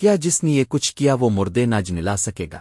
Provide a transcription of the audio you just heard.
کیا جس نے یہ کچھ کیا وہ مردے نہ جنلا سکے گا؟